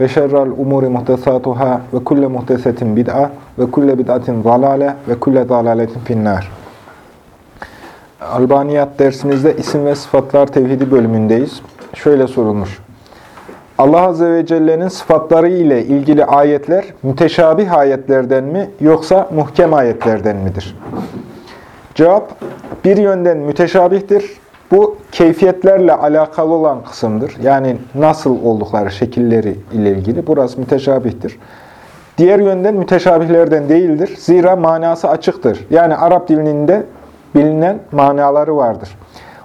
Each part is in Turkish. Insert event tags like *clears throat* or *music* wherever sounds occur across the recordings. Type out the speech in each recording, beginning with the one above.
ve şerrel umuri muhtesatuhâ ve kulle muhtesetin bid'a ve kulle bid'atin zalale ve kulle zalaletin finnâr. Albaniyat dersimizde isim ve sıfatlar tevhidi bölümündeyiz. Şöyle sorulmuş. Allah Azze ve Celle'nin sıfatları ile ilgili ayetler müteşabih ayetlerden mi yoksa muhkem ayetlerden midir? Cevap, bir yönden müteşabihtir. Bu keyfiyetlerle alakalı olan kısımdır. Yani nasıl oldukları şekilleri ile ilgili. Burası müteşabihtir. Diğer yönden müteşabihlerden değildir. Zira manası açıktır. Yani Arap dilinde bilinen manaları vardır.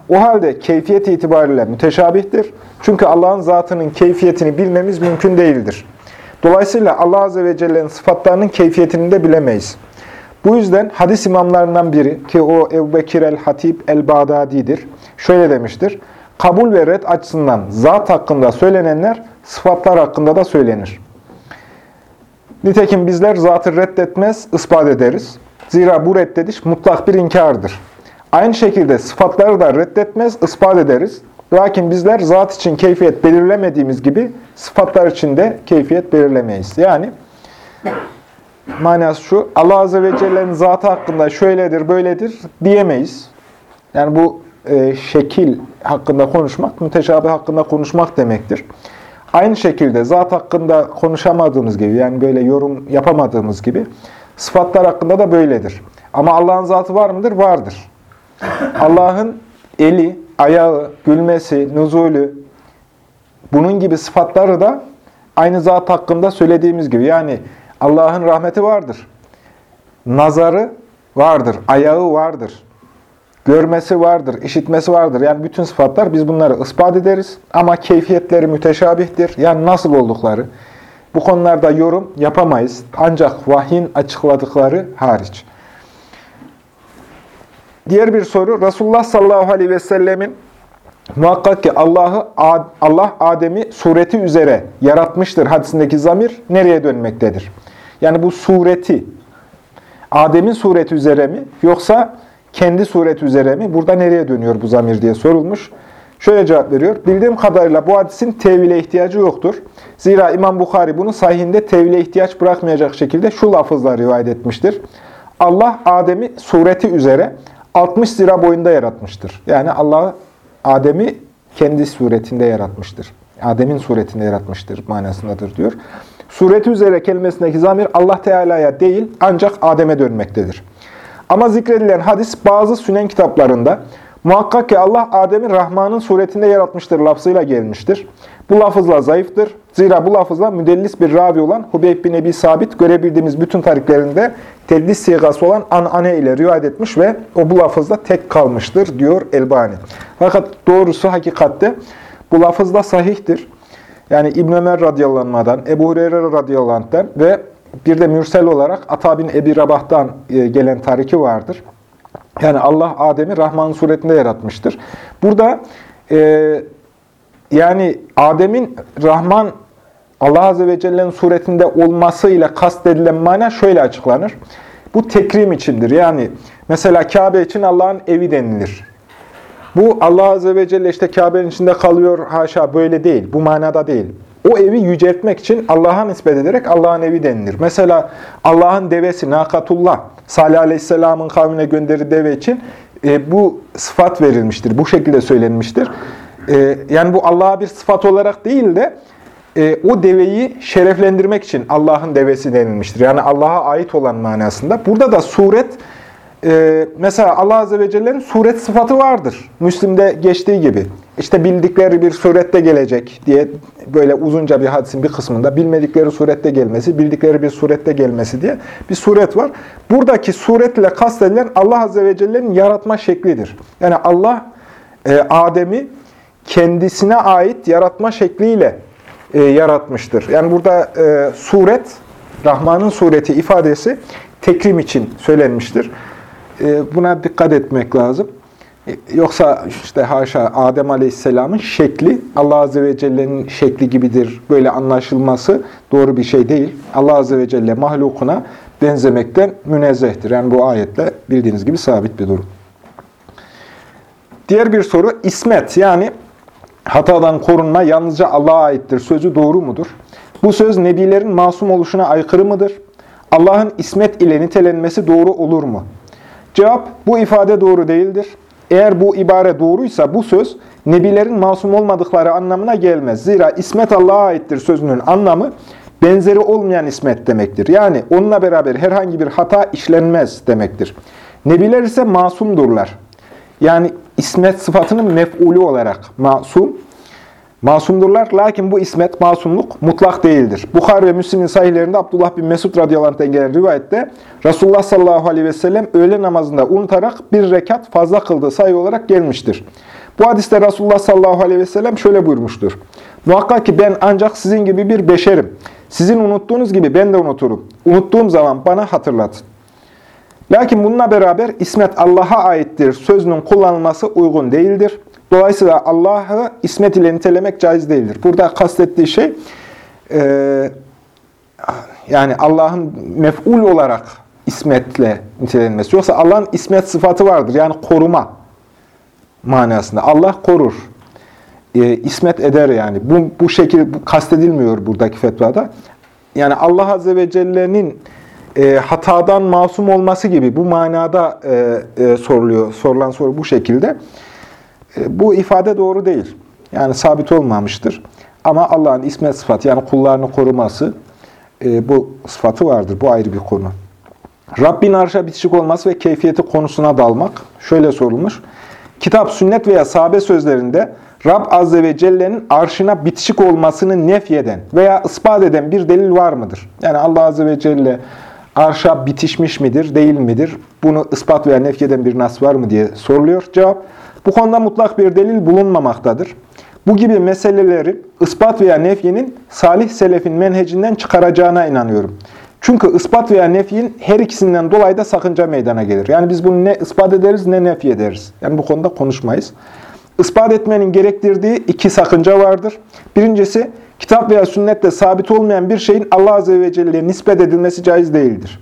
O halde keyfiyet itibariyle müteşabihtir. Çünkü Allah'ın zatının keyfiyetini bilmemiz mümkün değildir. Dolayısıyla Allah Azze ve Celle'nin sıfatlarının keyfiyetini de bilemeyiz. Bu yüzden hadis imamlarından biri ki o Ebu Bekir el-Hatib el-Bağdadi'dir. Şöyle demiştir. Kabul ve red açısından zat hakkında söylenenler sıfatlar hakkında da söylenir. Nitekim bizler zatı reddetmez, ispat ederiz. Zira bu reddediş mutlak bir inkardır. Aynı şekilde sıfatları da reddetmez, ispat ederiz. Lakin bizler zat için keyfiyet belirlemediğimiz gibi sıfatlar için de keyfiyet belirlemeyiz. Yani manası şu, Allah Azze ve Celle'nin zatı hakkında şöyledir, böyledir diyemeyiz. Yani bu e, şekil hakkında konuşmak, müteşabih hakkında konuşmak demektir. Aynı şekilde zat hakkında konuşamadığımız gibi, yani böyle yorum yapamadığımız gibi, sıfatlar hakkında da böyledir. Ama Allah'ın zatı var mıdır? Vardır. Allah'ın eli, ayağı, gülmesi, nuzulü, bunun gibi sıfatları da aynı zat hakkında söylediğimiz gibi. Yani Allah'ın rahmeti vardır. Nazarı vardır, ayağı vardır. Görmesi vardır, işitmesi vardır. Yani bütün sıfatlar biz bunları ispat ederiz. Ama keyfiyetleri müteşabihtir. Yani nasıl oldukları. Bu konularda yorum yapamayız. Ancak vahyin açıkladıkları hariç. Diğer bir soru. Resulullah sallallahu aleyhi ve sellemin muhakkak ki Allah'ı Allah Adem'i sureti üzere yaratmıştır hadisindeki zamir nereye dönmektedir? Yani bu sureti Adem'in sureti üzere mi yoksa kendi sureti üzere mi? Burada nereye dönüyor bu zamir diye sorulmuş. Şöyle cevap veriyor. Bildiğim kadarıyla bu hadisin tevhile ihtiyacı yoktur. Zira İmam Bukhari bunu sahihinde tevhile ihtiyaç bırakmayacak şekilde şu lafızla rivayet etmiştir. Allah Adem'i sureti üzere 60 zira boyunda yaratmıştır. Yani Allah Adem'i kendi suretinde yaratmıştır. Adem'in suretinde yaratmıştır manasındadır diyor. Sureti üzere kelimesindeki zamir Allah Teala'ya değil ancak Adem'e dönmektedir. Ama zikredilen hadis bazı sünen kitaplarında muhakkak ki Allah Adem'i Rahman'ın suretinde yaratmıştır lafzıyla gelmiştir. Bu lafızla zayıftır. Zira bu lafızla müdellis bir ravi olan Hubeyb bin Ebi Sabit görebildiğimiz bütün tariklerinde tedlis sigası olan anane ile rivayet etmiş ve o bu lafızda tek kalmıştır diyor Elbani. Fakat doğrusu hakikatte bu lafızda sahihtir. Yani İbn Ömer radıyallahu Ebu Hureyre radıyallahu ve bir de mürsel olarak Ata bin Ebi Rabah'tan e, gelen tariki vardır. Yani Allah Adem'i Rahman suretinde yaratmıştır. Burada e, yani Adem'in Rahman Allah Azze ve Celle'nin suretinde olmasıyla kastedilen mana şöyle açıklanır. Bu tekrim içindir. Yani mesela Kabe için Allah'ın evi denilir. Bu Allah Azze ve Celle işte Kabe'nin içinde kalıyor haşa böyle değil. Bu manada değil. O evi yüceltmek için Allah'a nispet ederek Allah'ın evi denilir. Mesela Allah'ın devesi Nakatullah, Salih Aleyhisselam'ın kavmine gönderdiği deve için e, bu sıfat verilmiştir. Bu şekilde söylenmiştir. E, yani bu Allah'a bir sıfat olarak değil de e, o deveyi şereflendirmek için Allah'ın devesi denilmiştir. Yani Allah'a ait olan manasında. Burada da suret ee, mesela Allah Azze ve Celle'nin suret sıfatı vardır. Müslim'de geçtiği gibi. İşte bildikleri bir surette gelecek diye böyle uzunca bir hadisin bir kısmında bilmedikleri surette gelmesi, bildikleri bir surette gelmesi diye bir suret var. Buradaki suretle kastedilen Allah Azze ve Celle'nin yaratma şeklidir. Yani Allah e, Adem'i kendisine ait yaratma şekliyle e, yaratmıştır. Yani burada e, suret, Rahman'ın sureti ifadesi tekrim için söylenmiştir. E, buna dikkat etmek lazım. E, yoksa işte haşa Adem Aleyhisselam'ın şekli Allah Azze ve Celle'nin şekli gibidir. Böyle anlaşılması doğru bir şey değil. Allah Azze ve Celle mahlukuna benzemekten münezzehtir. Yani bu ayetle bildiğiniz gibi sabit bir durum. Diğer bir soru ismet yani hatadan korunma yalnızca Allah'a aittir. Sözü doğru mudur? Bu söz nebilerin masum oluşuna aykırı mıdır? Allah'ın ismet ile nitelenmesi doğru olur mu? Cevap, bu ifade doğru değildir. Eğer bu ibare doğruysa bu söz nebilerin masum olmadıkları anlamına gelmez. Zira ismet Allah'a aittir sözünün anlamı benzeri olmayan ismet demektir. Yani onunla beraber herhangi bir hata işlenmez demektir. Nebiler ise masumdurlar. Yani ismet sıfatının mef'ulü olarak masum, masumdurlar. Lakin bu ismet, masumluk mutlak değildir. Bukhar ve Müslim'in sahihlerinde Abdullah bin Mesud radıyallahu gelen rivayette Resulullah sallallahu aleyhi ve sellem öğle namazında unutarak bir rekat fazla kıldığı sayı olarak gelmiştir. Bu hadiste Resulullah sallallahu aleyhi ve sellem şöyle buyurmuştur. Muhakkak ki ben ancak sizin gibi bir beşerim. Sizin unuttuğunuz gibi ben de unuturum. Unuttuğum zaman bana hatırlatın. Lakin bununla beraber ismet Allah'a aittir sözünün kullanılması uygun değildir. Dolayısıyla Allah'ı ismet ile nitelemek caiz değildir. Burada kastettiği şey e, yani Allah'ın mef'ul olarak ismetle nitelenmesi. Yoksa Allah'ın ismet sıfatı vardır. Yani koruma manasında. Allah korur. E, ismet eder yani. Bu, bu şekilde bu kastedilmiyor buradaki fetvada. Yani Allah Azze ve Celle'nin e, hatadan masum olması gibi bu manada e, e, soruluyor. Sorulan soru bu şekilde. E, bu ifade doğru değil. Yani sabit olmamıştır. Ama Allah'ın ismet sıfatı yani kullarını koruması e, bu sıfatı vardır. Bu ayrı bir konu. Rabbin arşa bitişik olması ve keyfiyeti konusuna dalmak. Şöyle sorulmuş. Kitap, sünnet veya sahabe sözlerinde Rab Azze ve Celle'nin arşına bitişik olmasını nefyeden veya ispat eden bir delil var mıdır? Yani Allah Azze ve Celle arşa bitişmiş midir, değil midir? Bunu ispat veya nefyeden bir nas var mı diye soruluyor. Cevap, bu konuda mutlak bir delil bulunmamaktadır. Bu gibi meseleleri ispat veya nefyenin salih selefin menhecinden çıkaracağına inanıyorum. Çünkü ispat veya nefyin her ikisinden dolayı da sakınca meydana gelir. Yani biz bunu ne ispat ederiz ne nefy ederiz. Yani bu konuda konuşmayız. Ispat etmenin gerektirdiği iki sakınca vardır. Birincisi, kitap veya sünnette sabit olmayan bir şeyin Allah Azze ve Celle'ye nispet edilmesi caiz değildir.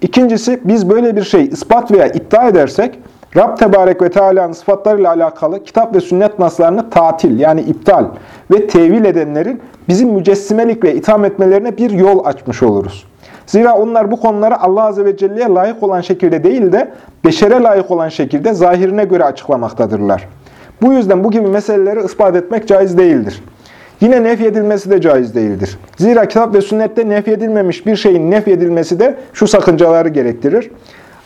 İkincisi, biz böyle bir şey ispat veya iddia edersek, Rab Tebarek ve Teala'nın sıfatlarıyla alakalı kitap ve sünnet naslarını tatil yani iptal ve tevil edenlerin bizim mücessimelikle itham etmelerine bir yol açmış oluruz. Zira onlar bu konuları Allah Azze ve Celle'ye layık olan şekilde değil de beşere layık olan şekilde zahirine göre açıklamaktadırlar. Bu yüzden bu gibi meseleleri ispat etmek caiz değildir. Yine nefyedilmesi de caiz değildir. Zira kitap ve sünnette nefyedilmemiş bir şeyin nefyedilmesi de şu sakıncaları gerektirir.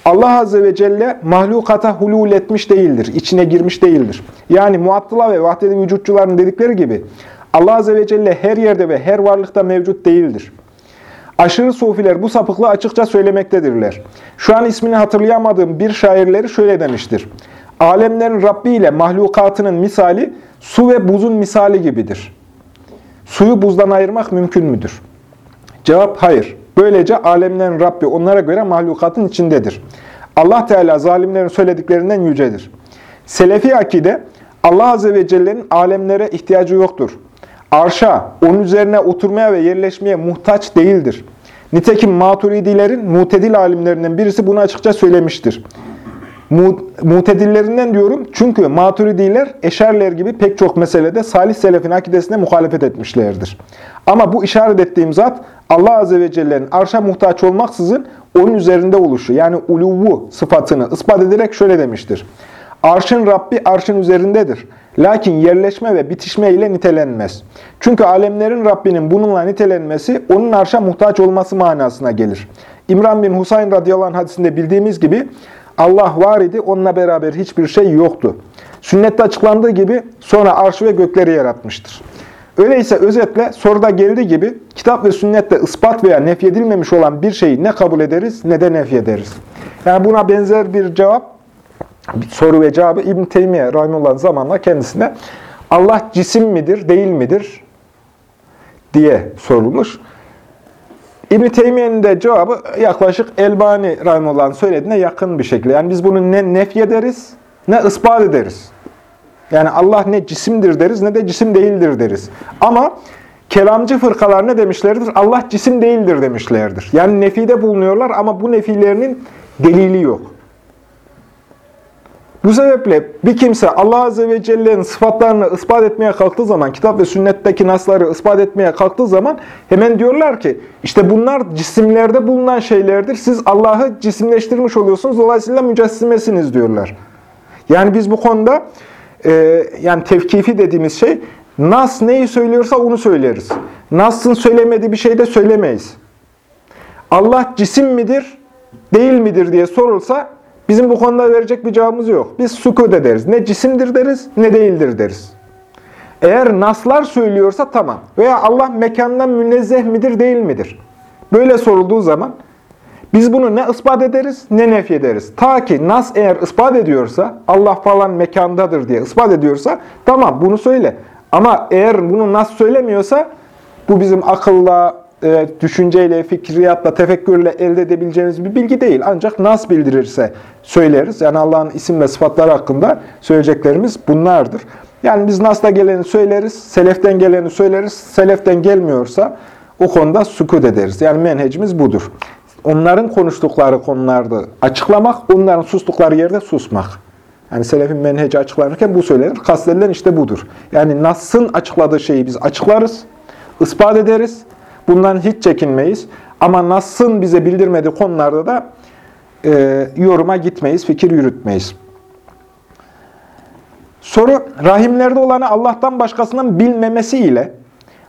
Allah Azze ve Celle mahlukata hulul etmiş değildir, içine girmiş değildir. Yani muattıla ve vahdedi vücutçuların dedikleri gibi Allah Azze ve Celle her yerde ve her varlıkta mevcut değildir. Aşırı sufiler bu sapıklığı açıkça söylemektedirler. Şu an ismini hatırlayamadığım bir şairleri şöyle demiştir. Alemlerin Rabbi ile mahlukatının misali su ve buzun misali gibidir. Suyu buzdan ayırmak mümkün müdür? Cevap hayır. Böylece alemlerin Rabbi onlara göre mahlukatın içindedir. Allah Teala zalimlerin söylediklerinden yücedir. Selefi akide Allah Azze ve Celle'nin alemlere ihtiyacı yoktur. Arşa, onun üzerine oturmaya ve yerleşmeye muhtaç değildir. Nitekim maturidilerin mutedil alimlerinden birisi bunu açıkça söylemiştir. Mutedillerinden diyorum çünkü maturidiler eşerler gibi pek çok meselede salih selefin akidesine muhalefet etmişlerdir. Ama bu işaret ettiğim zat Allah Azze ve Celle'nin arşa muhtaç olmaksızın onun üzerinde oluşu yani uluvu sıfatını ispat ederek şöyle demiştir. Arşın Rabbi arşın üzerindedir. Lakin yerleşme ve bitişme ile nitelenmez. Çünkü alemlerin Rabbinin bununla nitelenmesi onun arşa muhtaç olması manasına gelir. İmran bin Husayn radıyallahu anh hadisinde bildiğimiz gibi Allah var idi, onunla beraber hiçbir şey yoktu. Sünnette açıklandığı gibi sonra arşı ve gökleri yaratmıştır. Öyleyse özetle soruda geldiği gibi kitap ve sünnette ispat veya nefyedilmemiş olan bir şeyi ne kabul ederiz ne de nefyederiz. Yani buna benzer bir cevap, soru ve cevabı İbn Teymiye Rahimullah'ın zamanla kendisine Allah cisim midir, değil midir diye sorulmuş. İbn-i Teymiye'nin de cevabı yaklaşık Elbani Rahimullah'ın söylediğine yakın bir şekilde. Yani biz bunu ne nef ederiz ne ispat ederiz. Yani Allah ne cisimdir deriz ne de cisim değildir deriz. Ama kelamcı fırkalar ne demişlerdir? Allah cisim değildir demişlerdir. Yani nefide bulunuyorlar ama bu nefilerinin delili yok. Bu sebeple bir kimse Allah Azze ve Celle'nin sıfatlarını ispat etmeye kalktığı zaman, kitap ve sünnetteki nasları ispat etmeye kalktığı zaman hemen diyorlar ki, işte bunlar cisimlerde bulunan şeylerdir. Siz Allah'ı cisimleştirmiş oluyorsunuz, dolayısıyla mücessimesiniz diyorlar. Yani biz bu konuda, e, yani tevkifi dediğimiz şey, Nas neyi söylüyorsa onu söyleriz. Nas'ın söylemediği bir şey de söylemeyiz. Allah cisim midir, değil midir diye sorulsa, Bizim bu konuda verecek bir cevabımız yok. Biz sukut ederiz. Ne cisimdir deriz, ne değildir deriz. Eğer naslar söylüyorsa tamam. Veya Allah mekandan münezzeh midir, değil midir? Böyle sorulduğu zaman biz bunu ne ispat ederiz, ne nef ederiz. Ta ki nas eğer ispat ediyorsa, Allah falan mekandadır diye ispat ediyorsa, tamam bunu söyle. Ama eğer bunu nas söylemiyorsa, bu bizim akılla, e, düşünceyle, fikriyatla, tefekkürle elde edebileceğimiz bir bilgi değil. Ancak nas bildirirse söyleriz. Yani Allah'ın isim ve sıfatları hakkında söyleyeceklerimiz bunlardır. Yani biz nasla geleni söyleriz, seleften geleni söyleriz. Seleften gelmiyorsa o konuda sükut ederiz. Yani menhecimiz budur. Onların konuştukları konularda açıklamak, onların sustukları yerde susmak. Yani selefin menheci açıklanırken bu söylenir. Kastedilen işte budur. Yani Nas'ın açıkladığı şeyi biz açıklarız, ispat ederiz. Bundan hiç çekinmeyiz. Ama Nas'ın bize bildirmediği konularda da e, yoruma gitmeyiz, fikir yürütmeyiz. Soru, rahimlerde olanı Allah'tan başkasının bilmemesi ile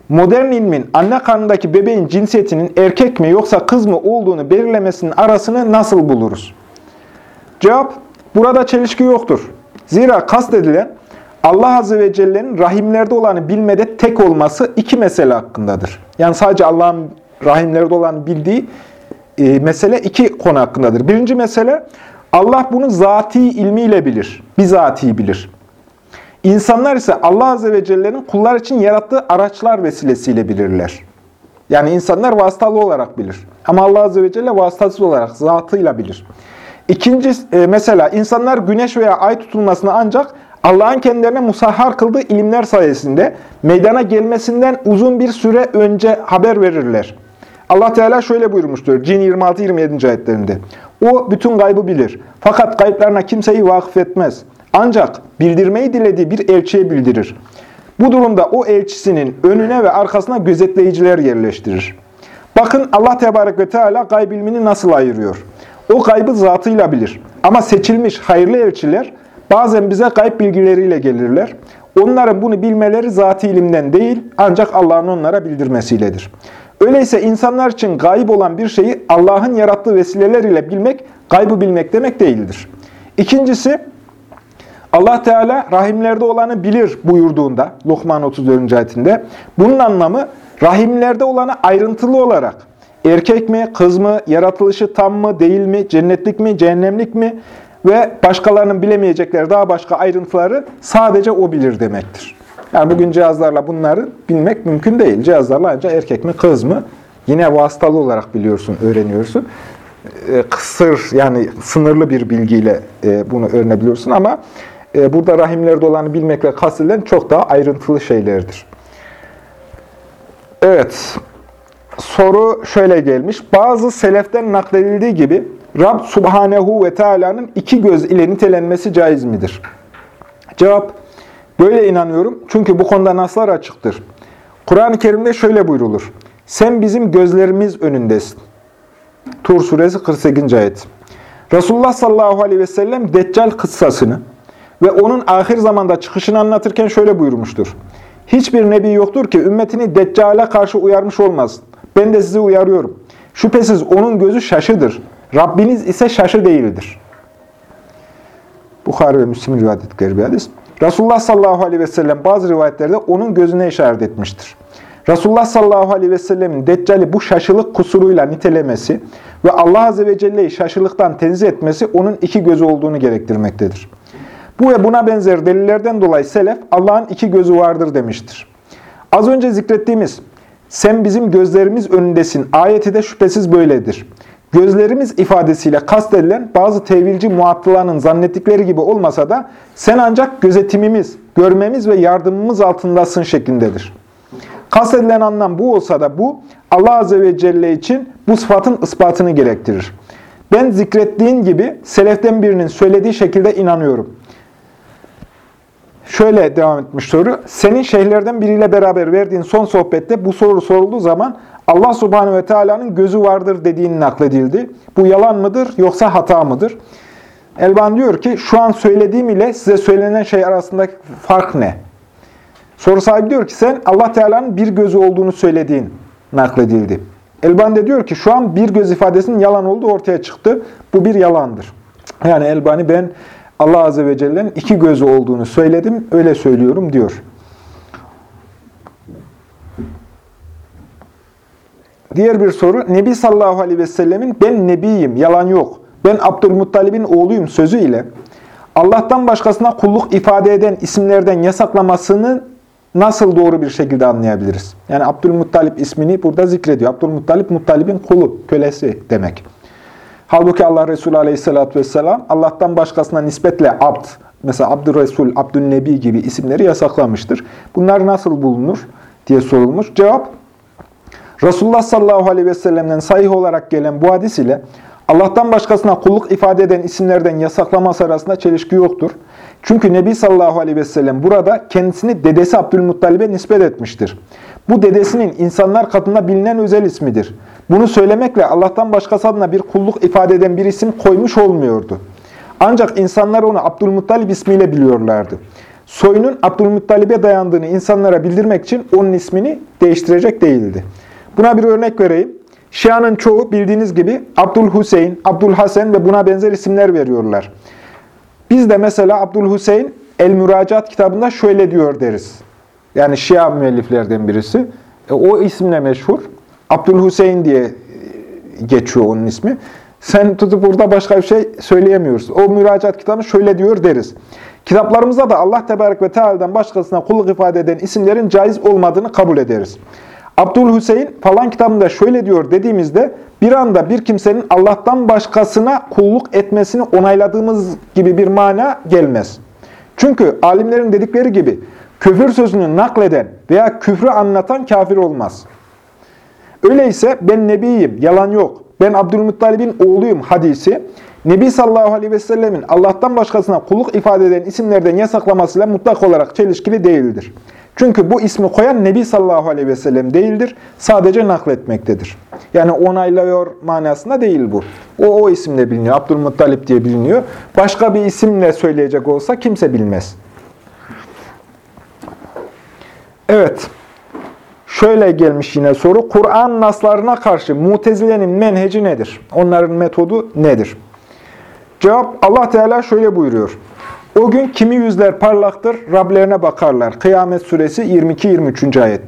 modern ilmin anne karnındaki bebeğin cinsiyetinin erkek mi yoksa kız mı olduğunu belirlemesinin arasını nasıl buluruz? Cevap, burada çelişki yoktur. Zira kastedilen Allah Azze ve Celle'nin rahimlerde olanı bilmede tek olması iki mesele hakkındadır. Yani sadece Allah'ın rahimlerde olanı bildiği e, mesele iki konu hakkındadır. Birinci mesele, Allah bunu zati ilmiyle bilir, bizatihi bilir. İnsanlar ise Allah Azze ve Celle'nin kullar için yarattığı araçlar vesilesiyle bilirler. Yani insanlar vasıtalı olarak bilir. Ama Allah Azze ve Celle vasıtasız olarak, zatıyla bilir. İkinci e, mesela insanlar güneş veya ay tutulmasını ancak Allah'ın kendilerine musahhar kıldığı ilimler sayesinde meydana gelmesinden uzun bir süre önce haber verirler. Allah Teala şöyle buyurmuştur Cin 26-27. ayetlerinde. O bütün gaybı bilir. Fakat kayıplarına kimseyi vakıf etmez. Ancak bildirmeyi dilediği bir elçiye bildirir. Bu durumda o elçisinin önüne ve arkasına gözetleyiciler yerleştirir. Bakın Allah Tebarek ve Teala gayb ilmini nasıl ayırıyor. O gaybı zatıyla bilir. Ama seçilmiş hayırlı elçiler Bazen bize gayb bilgileriyle gelirler. Onların bunu bilmeleri zat ilimden değil, ancak Allah'ın onlara bildirmesiyledir. Öyleyse insanlar için gayb olan bir şeyi Allah'ın yarattığı vesileler ile bilmek, gaybı bilmek demek değildir. İkincisi, Allah Teala rahimlerde olanı bilir buyurduğunda, Lokman 34. ayetinde, bunun anlamı rahimlerde olanı ayrıntılı olarak, erkek mi, kız mı, yaratılışı tam mı, değil mi, cennetlik mi, cehennemlik mi, ve başkalarının bilemeyecekleri daha başka ayrıntıları sadece o bilir demektir. Yani bugün cihazlarla bunları bilmek mümkün değil. Cihazlarla ancak erkek mi kız mı yine vasıtalı olarak biliyorsun, öğreniyorsun. E, kısır yani sınırlı bir bilgiyle e, bunu öğrenebiliyorsun ama e, burada rahimlerde olanı bilmekle kastedilen çok daha ayrıntılı şeylerdir. Evet, soru şöyle gelmiş. Bazı seleften nakledildiği gibi Rab Subhanehu ve Teala'nın iki göz ile nitelenmesi caiz midir? Cevap, böyle inanıyorum çünkü bu konuda naslar açıktır. Kur'an-ı Kerim'de şöyle buyrulur. Sen bizim gözlerimiz önündesin. Tur suresi 48. ayet. Resulullah sallallahu aleyhi ve sellem Deccal kıssasını ve onun ahir zamanda çıkışını anlatırken şöyle buyurmuştur. Hiçbir nebi yoktur ki ümmetini Deccal'e karşı uyarmış olmaz. Ben de sizi uyarıyorum. Şüphesiz onun gözü şaşıdır. Rabbiniz ise şaşı değildir. Bukhari ve Müslim'in rivayet ettikleri bir hadis. Resulullah sallallahu aleyhi ve sellem bazı rivayetlerde onun gözüne işaret etmiştir. Resulullah sallallahu aleyhi ve sellemin Deccal'i bu şaşılık kusuruyla nitelemesi ve Allah azze ve celle'yi şaşılıktan tenzih etmesi onun iki gözü olduğunu gerektirmektedir. Bu ve buna benzer delillerden dolayı selef Allah'ın iki gözü vardır demiştir. Az önce zikrettiğimiz sen bizim gözlerimiz önündesin. Ayeti de şüphesiz böyledir. Gözlerimiz ifadesiyle kastedilen bazı tevilci muattılanın zannettikleri gibi olmasa da sen ancak gözetimimiz, görmemiz ve yardımımız altındasın şeklindedir. Kastedilen anlam bu olsa da bu Allah Azze ve Celle için bu sıfatın ispatını gerektirir. Ben zikrettiğin gibi seleften birinin söylediği şekilde inanıyorum. Şöyle devam etmiş soru. Senin şeyhlerden biriyle beraber verdiğin son sohbette bu soru sorulduğu zaman Allah subhanehu ve teala'nın gözü vardır dediğini nakledildi. Bu yalan mıdır yoksa hata mıdır? Elban diyor ki şu an söylediğim ile size söylenen şey arasındaki fark ne? Soru sahibi diyor ki sen Allah Teala'nın bir gözü olduğunu söylediğin nakledildi. Elban de diyor ki şu an bir göz ifadesinin yalan olduğu ortaya çıktı. Bu bir yalandır. Yani Elbani ben Allah Azze ve Celle'nin iki gözü olduğunu söyledim, öyle söylüyorum diyor. Diğer bir soru, Nebi sallallahu aleyhi ve sellemin ben nebiyim, yalan yok, ben Abdülmuttalib'in oğluyum sözü ile Allah'tan başkasına kulluk ifade eden isimlerden yasaklamasını nasıl doğru bir şekilde anlayabiliriz? Yani Abdülmuttalip ismini burada zikrediyor. Abdülmuttalip, Muttalib'in kulu, kölesi demek. Halbuki Allah Resulü Aleyhisselatü vesselam Allah'tan başkasına nispetle abd, mesela Abdülresul, Abdülnebi gibi isimleri yasaklamıştır. Bunlar nasıl bulunur diye sorulmuş. Cevap, Resulullah sallallahu aleyhi ve sellem'den sahih olarak gelen bu hadis ile Allah'tan başkasına kulluk ifade eden isimlerden yasaklaması arasında çelişki yoktur. Çünkü Nebi sallallahu aleyhi ve sellem burada kendisini dedesi Abdülmuttalib'e nispet etmiştir. Bu dedesinin insanlar katında bilinen özel ismidir. Bunu söylemekle Allah'tan başkası adına bir kulluk ifade eden bir isim koymuş olmuyordu. Ancak insanlar onu Abdülmuttalib ismiyle biliyorlardı. Soyunun Abdülmuttalib'e dayandığını insanlara bildirmek için onun ismini değiştirecek değildi. Buna bir örnek vereyim. Şia'nın çoğu bildiğiniz gibi Abdülhüseyin, Abdülhasen ve buna benzer isimler veriyorlar. Biz de mesela Abdülhüseyin El-Müracaat kitabında şöyle diyor deriz. Yani Şia müelliflerden birisi. E, o isimle meşhur. Abdülhüseyin diye geçiyor onun ismi. Sen tutup burada başka bir şey söyleyemiyoruz. O müracaat kitabı şöyle diyor deriz. Kitaplarımızda da Allah Tebarek ve Teala'dan başkasına kulluk ifade eden isimlerin caiz olmadığını kabul ederiz. Abdülhüseyin falan kitabında şöyle diyor dediğimizde bir anda bir kimsenin Allah'tan başkasına kulluk etmesini onayladığımız gibi bir mana gelmez. Çünkü alimlerin dedikleri gibi küfür sözünü nakleden veya küfrü anlatan kafir olmaz. Öyleyse ben nebiyim, yalan yok. Ben Abdülmuttalib'in oğluyum hadisi, Nebi sallallahu aleyhi ve sellemin Allah'tan başkasına kulluk ifade eden isimlerden yasaklamasıyla mutlak olarak çelişkili değildir. Çünkü bu ismi koyan Nebi sallallahu aleyhi ve sellem değildir. Sadece nakletmektedir. Yani onaylıyor manasında değil bu. O o isimle biliniyor. Abdülmuttalip diye biliniyor. Başka bir isimle söyleyecek olsa kimse bilmez. Evet. Şöyle gelmiş yine soru. Kur'an naslarına karşı mutezilenin menheci nedir? Onların metodu nedir? Cevap Allah Teala şöyle buyuruyor. O gün kimi yüzler parlaktır, Rablerine bakarlar. Kıyamet suresi 22-23. ayet.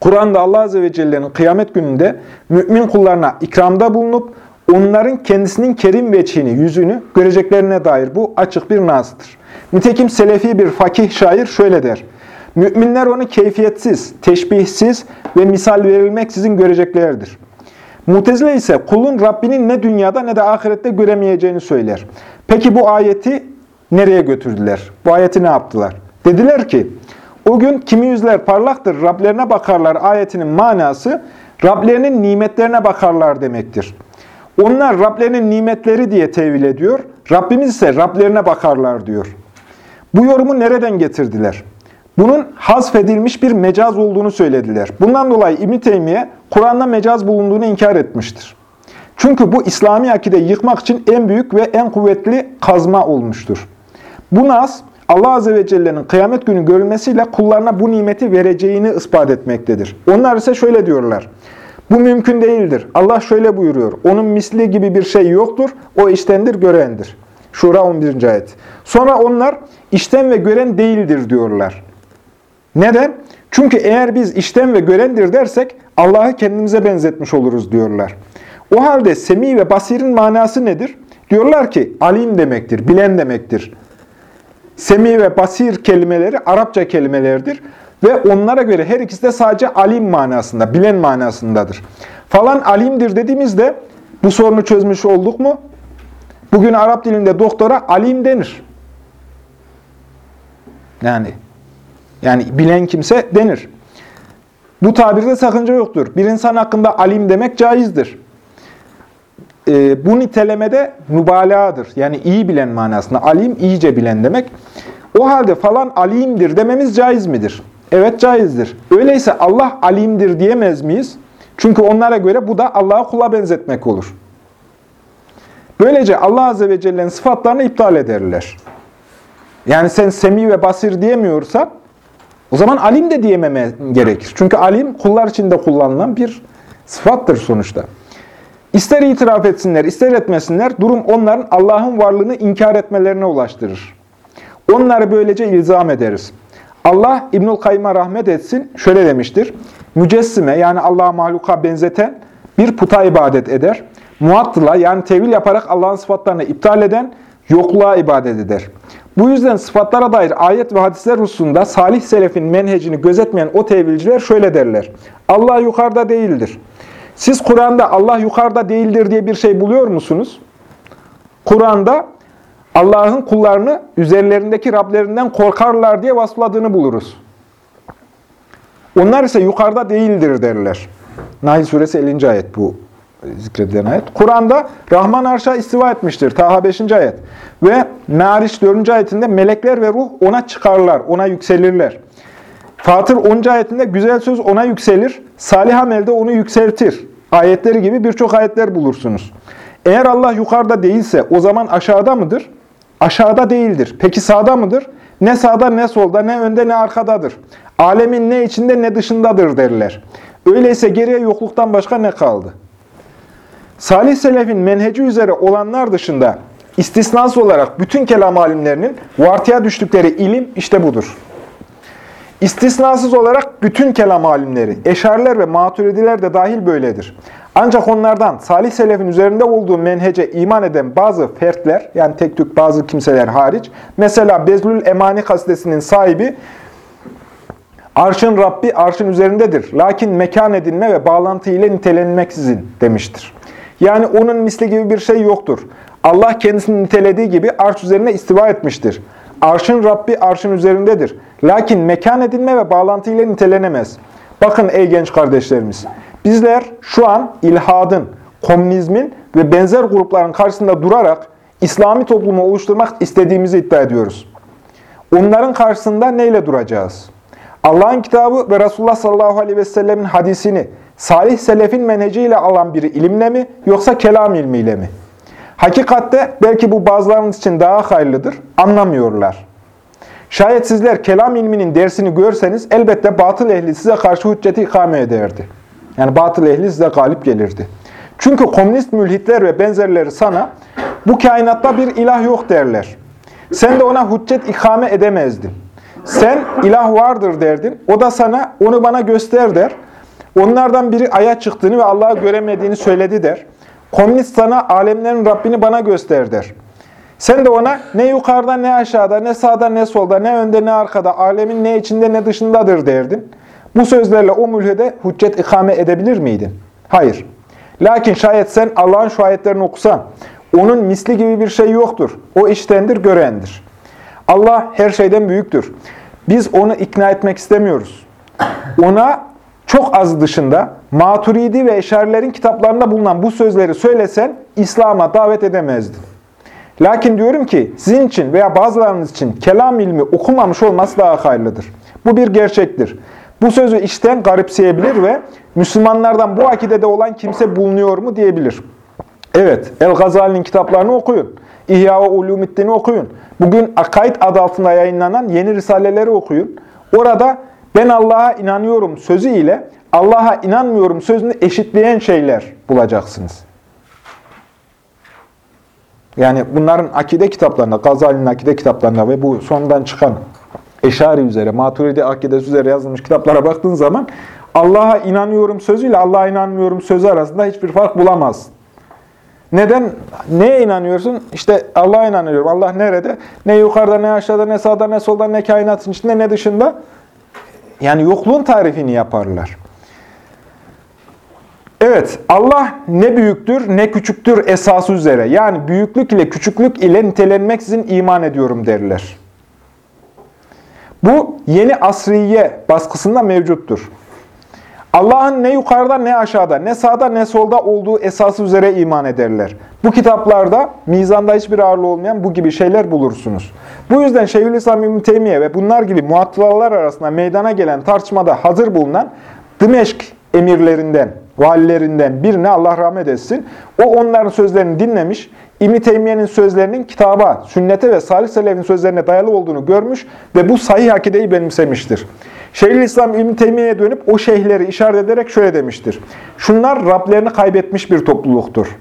Kur'an'da Allah Azze ve Celle'nin kıyamet gününde mümin kullarına ikramda bulunup onların kendisinin kerim veçhini, yüzünü göreceklerine dair bu açık bir nazıdır. Nitekim Selefi bir fakih şair şöyle der. Müminler onu keyfiyetsiz, teşbihsiz ve misal verilmeksizin göreceklerdir. Mutezile ise kulun Rabbinin ne dünyada ne de ahirette göremeyeceğini söyler. Peki bu ayeti nereye götürdüler? Bu ayeti ne yaptılar? Dediler ki, o gün kimi yüzler parlaktır, Rablerine bakarlar ayetinin manası, Rablerinin nimetlerine bakarlar demektir. Onlar Rablerinin nimetleri diye tevil ediyor, Rabbimiz ise Rablerine bakarlar diyor. Bu yorumu nereden getirdiler? Bunun hasfedilmiş bir mecaz olduğunu söylediler. Bundan dolayı İbn-i Teymiye, Kur'an'da mecaz bulunduğunu inkar etmiştir. Çünkü bu İslami akideyi yıkmak için en büyük ve en kuvvetli kazma olmuştur. Bu nas, Allah Azze ve Celle'nin kıyamet günü görülmesiyle kullarına bu nimeti vereceğini ispat etmektedir. Onlar ise şöyle diyorlar. Bu mümkün değildir. Allah şöyle buyuruyor. Onun misli gibi bir şey yoktur. O iştendir, görendir. Şura 11. ayet. Sonra onlar işten ve gören değildir diyorlar. Neden? Çünkü eğer biz işten ve görendir dersek Allah'ı kendimize benzetmiş oluruz diyorlar. O halde semi ve basirin manası nedir? Diyorlar ki alim demektir, bilen demektir. Semi ve basir kelimeleri Arapça kelimelerdir. ve onlara göre her ikisi de sadece alim manasında, bilen manasındadır. Falan alimdir dediğimizde bu sorunu çözmüş olduk mu? Bugün Arap dilinde doktora alim denir. Yani yani bilen kimse denir. Bu tabirde sakınca yoktur. Bir insan hakkında alim demek caizdir. Ee, bu nitelemede mübalağadır. Yani iyi bilen manasında. Alim, iyice bilen demek. O halde falan alimdir dememiz caiz midir? Evet caizdir. Öyleyse Allah alimdir diyemez miyiz? Çünkü onlara göre bu da Allah'a kula benzetmek olur. Böylece Allah Azze ve Celle'nin sıfatlarını iptal ederler. Yani sen semi ve basir diyemiyorsan o zaman alim de diyememe gerekir. Çünkü alim kullar içinde kullanılan bir sıfattır sonuçta. İster itiraf etsinler, ister etmesinler, durum onların Allah'ın varlığını inkar etmelerine ulaştırır. Onları böylece ilzam ederiz. Allah İbnül Kayyım'a rahmet etsin, şöyle demiştir. Mücessime yani Allah'a mahluka benzeten bir puta ibadet eder. Muattıla yani tevil yaparak Allah'ın sıfatlarını iptal eden yokluğa ibadet eder. Bu yüzden sıfatlara dair ayet ve hadisler hususunda salih selefin menhecini gözetmeyen o tevilciler şöyle derler. Allah yukarıda değildir. Siz Kur'an'da Allah yukarıda değildir diye bir şey buluyor musunuz? Kur'an'da Allah'ın kullarını üzerlerindeki Rablerinden korkarlar diye vasfladığını buluruz. Onlar ise yukarıda değildir derler. Nahl suresi 50. ayet bu zikredilen ayet. Kur'an'da Rahman arşa istiva etmiştir. Taha 5. ayet. Ve Me'ariç 4. ayetinde melekler ve ruh ona çıkarlar, ona yükselirler. Fatır 10. ayetinde güzel söz ona yükselir, salih amel de onu yükseltir. Ayetleri gibi birçok ayetler bulursunuz. Eğer Allah yukarıda değilse o zaman aşağıda mıdır? Aşağıda değildir. Peki sağda mıdır? Ne sağda ne solda ne önde ne arkadadır. Alemin ne içinde ne dışındadır derler. Öyleyse geriye yokluktan başka ne kaldı? Salih Selef'in menheci üzere olanlar dışında istisnası olarak bütün kelam alimlerinin vartıya düştükleri ilim işte budur. İstisnasız olarak bütün kelam alimleri, eşariler ve maturidiler de dahil böyledir. Ancak onlardan Salih Selef'in üzerinde olduğu menhece iman eden bazı fertler, yani tek tük bazı kimseler hariç, mesela Bezlül Emani kasidesinin sahibi, Arşın Rabbi arşın üzerindedir. Lakin mekan edinme ve bağlantı ile nitelenmeksizin demiştir. Yani onun misli gibi bir şey yoktur. Allah kendisini nitelediği gibi arş üzerine istiva etmiştir. Arşın Rabbi arşın üzerindedir. Lakin mekan edinme ve bağlantı ile nitelenemez. Bakın ey genç kardeşlerimiz, bizler şu an ilhadın, komünizmin ve benzer grupların karşısında durarak İslami toplumu oluşturmak istediğimizi iddia ediyoruz. Onların karşısında neyle duracağız? Allah'ın kitabı ve Resulullah sallallahu aleyhi ve sellemin hadisini salih selefin menheciyle alan bir ilimle mi yoksa kelam ilmiyle mi? Hakikatte belki bu bazılarınız için daha hayırlıdır, anlamıyorlar. Şayet sizler kelam ilminin dersini görseniz elbette batıl ehli size karşı hücceti ikame ederdi. Yani batıl ehli size galip gelirdi. Çünkü komünist mülhitler ve benzerleri sana bu kainatta bir ilah yok derler. Sen de ona hüccet ikame edemezdin. Sen ilah vardır derdin. O da sana onu bana göster der. Onlardan biri aya çıktığını ve Allah'ı göremediğini söyledi der. Komünist sana alemlerin Rabbini bana göster der. Sen de ona ne yukarıda ne aşağıda ne sağda ne solda ne önde ne arkada alemin ne içinde ne dışındadır derdin. Bu sözlerle o mülhede hüccet ikame edebilir miydin? Hayır. Lakin şayet sen Allah'ın şu ayetlerini okusan, onun misli gibi bir şey yoktur. O iştendir, görendir. Allah her şeyden büyüktür. Biz onu ikna etmek istemiyoruz. Ona çok az dışında Maturidi ve Eşarilerin kitaplarında bulunan bu sözleri söylesen İslam'a davet edemezdin. Lakin diyorum ki sizin için veya bazılarınız için kelam ilmi okumamış olması daha hayırlıdır. Bu bir gerçektir. Bu sözü işten garipseyebilir ve Müslümanlardan bu akidede olan kimse bulunuyor mu diyebilir. Evet, El-Gazali'nin kitaplarını okuyun. İhya-ı Ulumiddin'i okuyun. Bugün Akaid adı altında yayınlanan yeni risaleleri okuyun. Orada ben Allah'a inanıyorum sözü ile Allah'a inanmıyorum sözünü eşitleyen şeyler bulacaksınız. Yani bunların akide kitaplarında, Gazali'nin akide kitaplarında ve bu sondan çıkan Eşari üzere, Maturidi akidesi üzere yazılmış kitaplara baktığın zaman Allah'a inanıyorum sözüyle Allah'a inanmıyorum sözü arasında hiçbir fark bulamazsın. Neden? Neye inanıyorsun? İşte Allah'a inanıyorum. Allah nerede? Ne yukarıda, ne aşağıda, ne sağda, ne solda, ne kainatın içinde, ne dışında. Yani yokluğun tarifini yaparlar. Evet, Allah ne büyüktür ne küçüktür esası üzere. Yani büyüklük ile küçüklük ile nitelenmeksizin iman ediyorum derler. Bu yeni asriye baskısında mevcuttur. Allah'ın ne yukarıda ne aşağıda, ne sağda ne solda olduğu esası üzere iman ederler. Bu kitaplarda mizanda hiçbir ağırlığı olmayan bu gibi şeyler bulursunuz. Bu yüzden Şeyhülislam İbn Teymiye ve bunlar gibi muattılalar arasında meydana gelen tartışmada hazır bulunan Dimeşk emirlerinden, valilerinden birine Allah rahmet etsin. O onların sözlerini dinlemiş, İbn Teymiye'nin sözlerinin kitaba, sünnete ve salih selefin sözlerine dayalı olduğunu görmüş ve bu sahih akideyi benimsemiştir. Şeyhülislam İbn Teymiye'ye dönüp o şeyhleri işaret ederek şöyle demiştir. Şunlar Rablerini kaybetmiş bir topluluktur.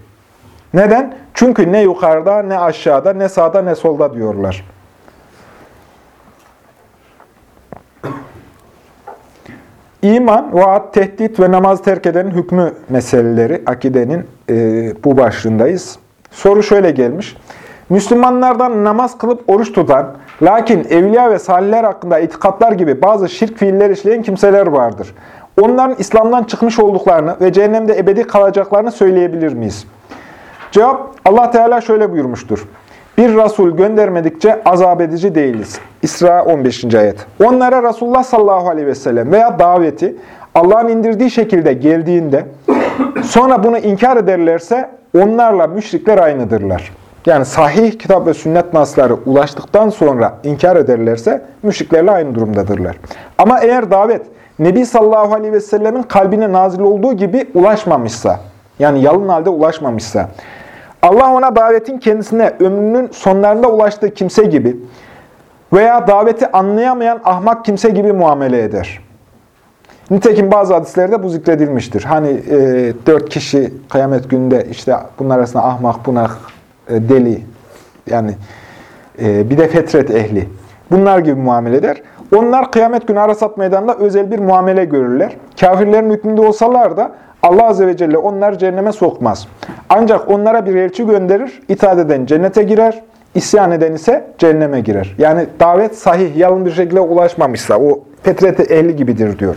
Neden? Çünkü ne yukarıda, ne aşağıda, ne sağda, ne solda diyorlar. İman, vaat, tehdit ve namaz terk edenin hükmü meseleleri, akidenin e, bu başlığındayız. Soru şöyle gelmiş. Müslümanlardan namaz kılıp oruç tutan, lakin evliya ve salihler hakkında itikatlar gibi bazı şirk fiiller işleyen kimseler vardır. Onların İslam'dan çıkmış olduklarını ve cehennemde ebedi kalacaklarını söyleyebilir miyiz? Cevap, Allah Teala şöyle buyurmuştur. Bir Resul göndermedikçe azap edici değiliz. İsra 15. ayet. Onlara Resulullah sallallahu aleyhi ve sellem veya daveti Allah'ın indirdiği şekilde geldiğinde sonra bunu inkar ederlerse onlarla müşrikler aynıdırlar. Yani sahih kitap ve sünnet nasları ulaştıktan sonra inkar ederlerse müşriklerle aynı durumdadırlar. Ama eğer davet Nebi sallallahu aleyhi ve sellemin kalbine nazil olduğu gibi ulaşmamışsa, yani yalın halde ulaşmamışsa, Allah ona davetin kendisine ömrünün sonlarında ulaştığı kimse gibi veya daveti anlayamayan ahmak kimse gibi muamele eder. Nitekim bazı hadislerde bu zikredilmiştir. Hani e, dört kişi kıyamet gününde işte bunlar arasında ahmak, bunak, deli, yani e, bir de fetret ehli. Bunlar gibi muamele eder. Onlar kıyamet günü Arasat meydanında özel bir muamele görürler. Kafirlerin hükmünde olsalar da Allah Azze ve Celle onları cehenneme sokmaz. Ancak onlara bir elçi gönderir, itaat eden cennete girer, isyan eden ise cehenneme girer. Yani davet sahih, yalın bir şekilde ulaşmamışsa o fetret ehli gibidir diyor.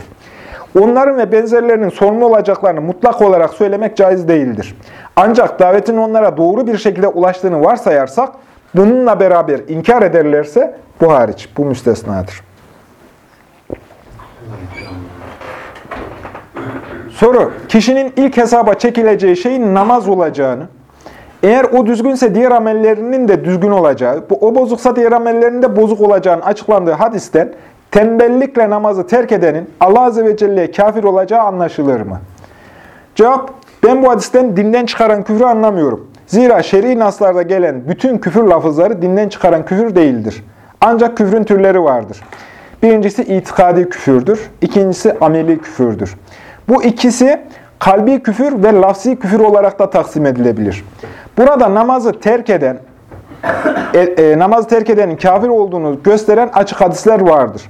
Onların ve benzerlerinin sorumlu olacaklarını mutlak olarak söylemek caiz değildir. Ancak davetin onlara doğru bir şekilde ulaştığını varsayarsak, bununla beraber inkar ederlerse bu hariç, bu müstesnadır. Soru, kişinin ilk hesaba çekileceği şeyin namaz olacağını, eğer o düzgünse diğer amellerinin de düzgün olacağı, o bozuksa diğer amellerinin de bozuk olacağını açıklandığı hadisten, tembellikle namazı terk edenin Allah Azze ve Celle'ye kafir olacağı anlaşılır mı? Cevap, ben bu hadisten dinden çıkaran küfrü anlamıyorum. Zira şer'i naslarda gelen bütün küfür lafızları dinden çıkaran küfür değildir. Ancak küfrün türleri vardır. Birincisi itikadi küfürdür, ikincisi ameli küfürdür. Bu ikisi kalbi küfür ve lafzi küfür olarak da taksim edilebilir. Burada namazı terk eden, e, e, namazı terk edenin kafir olduğunu gösteren açık hadisler vardır.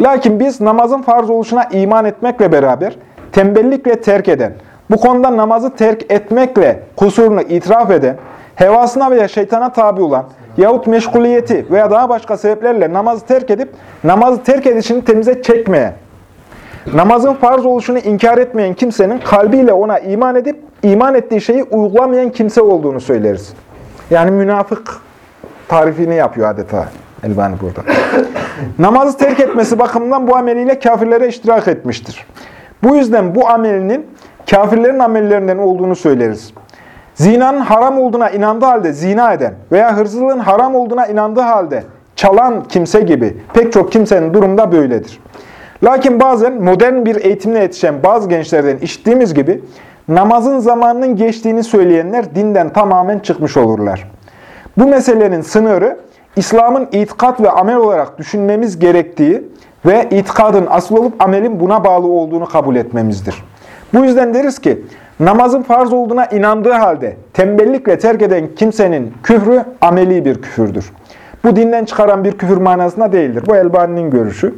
Lakin biz namazın farz oluşuna iman etmekle beraber tembellikle terk eden, bu konuda namazı terk etmekle kusurunu itiraf eden, hevasına veya şeytana tabi olan yahut meşguliyeti veya daha başka sebeplerle namazı terk edip namazı terk edişini temize çekmeyen, namazın farz oluşunu inkar etmeyen kimsenin kalbiyle ona iman edip iman ettiği şeyi uygulamayan kimse olduğunu söyleriz. Yani münafık tarifini yapıyor adeta Elbani burada. Namazı terk etmesi bakımından bu ameliyle kafirlere iştirak etmiştir. Bu yüzden bu amelinin kafirlerin amellerinden olduğunu söyleriz. Zinanın haram olduğuna inandığı halde zina eden veya hırsızlığın haram olduğuna inandığı halde çalan kimse gibi pek çok kimsenin durumda böyledir. Lakin bazen modern bir eğitimle yetişen bazı gençlerden işittiğimiz gibi namazın zamanının geçtiğini söyleyenler dinden tamamen çıkmış olurlar. Bu meselenin sınırı İslam'ın itikat ve amel olarak düşünmemiz gerektiği ve itikadın asıl olup amelin buna bağlı olduğunu kabul etmemizdir. Bu yüzden deriz ki namazın farz olduğuna inandığı halde tembellikle terk eden kimsenin küfrü ameli bir küfürdür. Bu dinden çıkaran bir küfür manasına değildir. Bu Elbani'nin görüşü.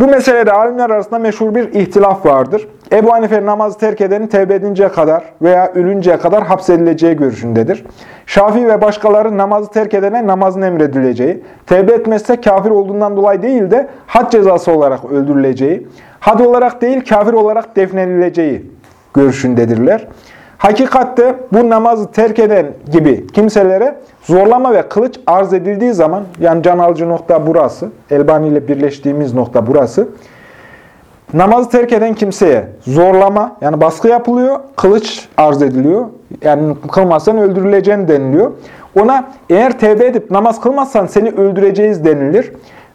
Bu meselede alimler arasında meşhur bir ihtilaf vardır. Ebu Hanife namazı terk edenin tevbe edinceye kadar veya ölünceye kadar hapsedileceği görüşündedir. Şafii ve başkaları namazı terk edene namazın emredileceği, tevbe etmezse kafir olduğundan dolayı değil de had cezası olarak öldürüleceği, had olarak değil kafir olarak defnedileceği görüşündedirler. Hakikatte bu namazı terk eden gibi kimselere zorlama ve kılıç arz edildiği zaman, yani can alıcı nokta burası, Elbani ile birleştiğimiz nokta burası, namazı terk eden kimseye zorlama, yani baskı yapılıyor, kılıç arz ediliyor, yani kılmazsan öldürüleceğin deniliyor. Ona eğer tevbe edip namaz kılmazsan seni öldüreceğiz denilir.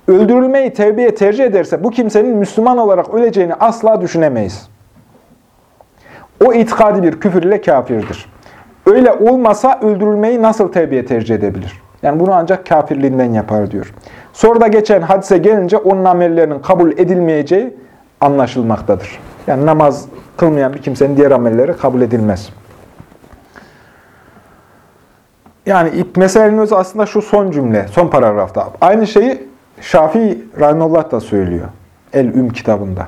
Öldürülmeyi tevbeye tercih ederse bu kimsenin Müslüman olarak öleceğini asla düşünemeyiz. O itikadi bir küfür ile kafirdir. Öyle olmasa öldürülmeyi nasıl tevbeye tercih edebilir? Yani bunu ancak kafirliğinden yapar diyor. Sonra da geçen hadise gelince onun amellerinin kabul edilmeyeceği anlaşılmaktadır. Yani namaz kılmayan bir kimsenin diğer amelleri kabul edilmez. Yani meselenin özü aslında şu son cümle, son paragrafta. Aynı şeyi Şafii Rahimullah da söylüyor. El-Üm kitabında.